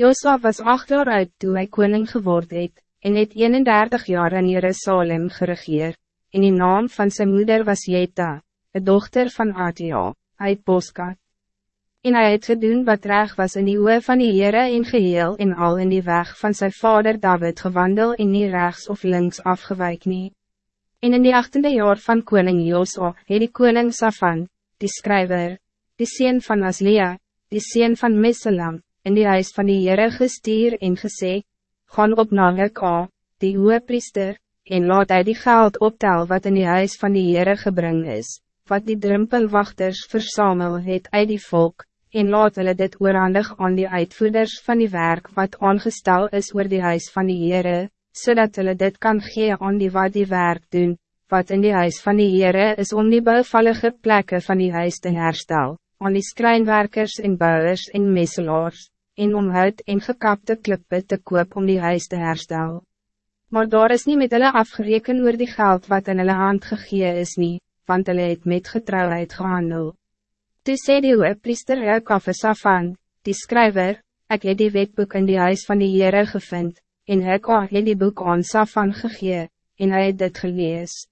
Josua was acht jaar oud toen hij koning geworden het, en het 31 jaar in Jerusalem geregeer, en die naam van zijn moeder was Jeta, de dochter van Atia, uit Boskat. En hij het gedoen wat reg was in die oe van die Heere en geheel en al in die weg van zijn vader David gewandel en nie rechts of links afgewijk nie. En in die achtende jaar van koning Josua, het die koning Safan, die schrijver, die sien van Aslia, die sien van Meselam, in die huis van die Heere gestuur en gesê, gaan op na Heka, die priester, en laat hy die geld optel wat in die huis van die Heere gebring is, wat die drempelwachters versamel het uit die volk, en laat hulle dit oorhandig aan die uitvoerders van die werk wat aangestel is oor die huis van die Heere, zodat hulle dit kan gee aan die wat die werk doen, wat in die huis van die Heere is om die bouwvallige plekken van die huis te herstel aan die skreinwerkers en bouwers en messelaars, en om hout en gekapte klippe te koop om die huis te herstel. Maar daar is niet met hulle afgereken oor die geld wat in hulle hand gegee is nie, want hulle het met getrouwheid gehandel. Toe sê die priester Reukaf Safan, die schrijver, ik heb die wetboek in die huis van die Heere gevind, en Hekka het die boek aan Safan gegee, en hij het dit gelees.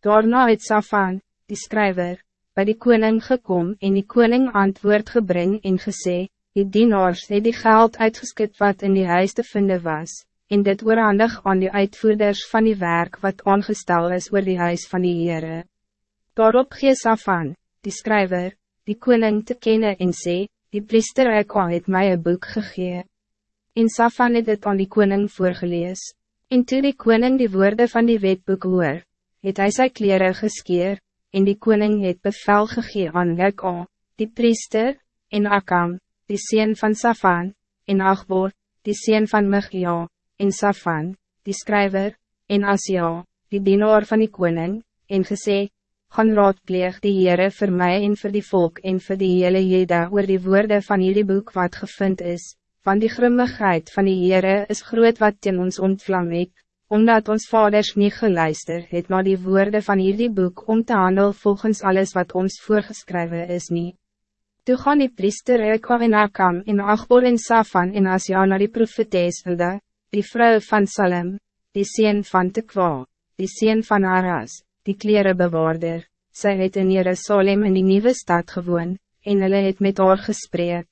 Daarna het Safan, die schrijver, bij die koning gekom en die koning antwoord gebring en gesê, die dienaars het die geld uitgeskit wat in die huis te vinden was, en dit oorhandig aan die uitvoerders van die werk wat aangestel is oor die huis van die Heere. Daarop gee Safan, die schrijver, die koning te kennen en sê, die priester Eka het my een boek gegee. En Safan het dit aan die koning voorgelees, en toe die koning die woorden van die wetboek hoor, het hy sy kleren geskeer, en die koning het bevel gegee aan Hekka, die priester, en Akam, die sien van Safan, en Achbor, die sien van Michja, en Safan, die schrijver, en Asia, die dienaar van die koning, en gesê, gaan raadpleeg die Heere vir my en vir die volk en vir die hele jeda oor die woorden van jullie boek wat gevind is, van die grimmigheid van die Heere is groot wat teen ons ontvlam het, omdat ons vaders niet geluister het naar die woorden van hierdie boek om te handel volgens alles wat ons voorgeschreven is niet. Toe gaan die priester Ekwa en Akam en Achbor en Safan en Asja na die profetes Hilde, die vrouw van Salem, die sien van Tekwa, die sien van Aras, die klerenbewaarder, sy het in Jerusalem in die nieuwe stad gewoon, en hulle het met haar gesprek.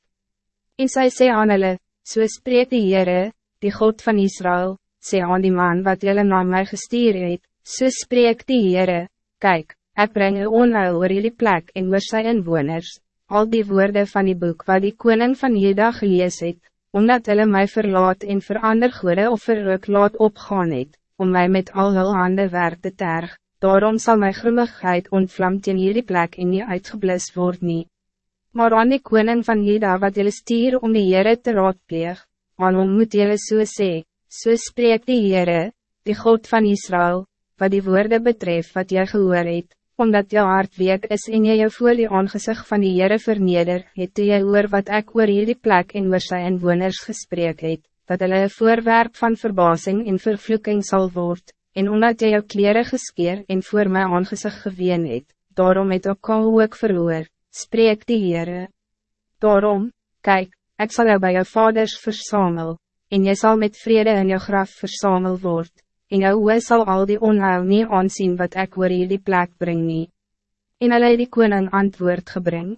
En sy sê aan hulle, so spreek die Heere, die God van Israël, sê aan die man wat jullie na mij gestuur het, so spreek die Heere, kyk, ek breng een onheil oor jullie plek en oor sy inwoners, al die woorden van die boek wat die koning van Jeda gelees het, omdat hulle mij verlaat en verander goede of verruk laat opgaan het, om mij met al hul hande werk te terg, daarom zal mijn grimmigheid ontvlam teen jullie plek en nie uitgeblis word nie. Maar aan die koning van Jeda wat jullie stier om die Heere te raadpleeg, aan hom moet jullie so sê, So spreek die Heere, die God van Israël, wat die woorden betreft wat jy gehoor het, omdat jou hart week is en jy jou voor die aangezicht van die Heere verneder, het toe jy hoor wat ek oor hierdie plek en oor sy inwoners gesprek het, dat hulle een voorwerp van verbazing en vervloeking zal worden, en omdat jy jou kleren geskeer en voor my aangezicht geween het, daarom het ook al ook verhoor, spreek die Heere. Daarom, kijk, ik zal jou bij jou vaders verzamelen en jy zal met vrede in jou graf verzamel word, en jou oe sal al die onheil nie aansien wat ek oor die plek bring nie. En hulle die koning antwoord gebring,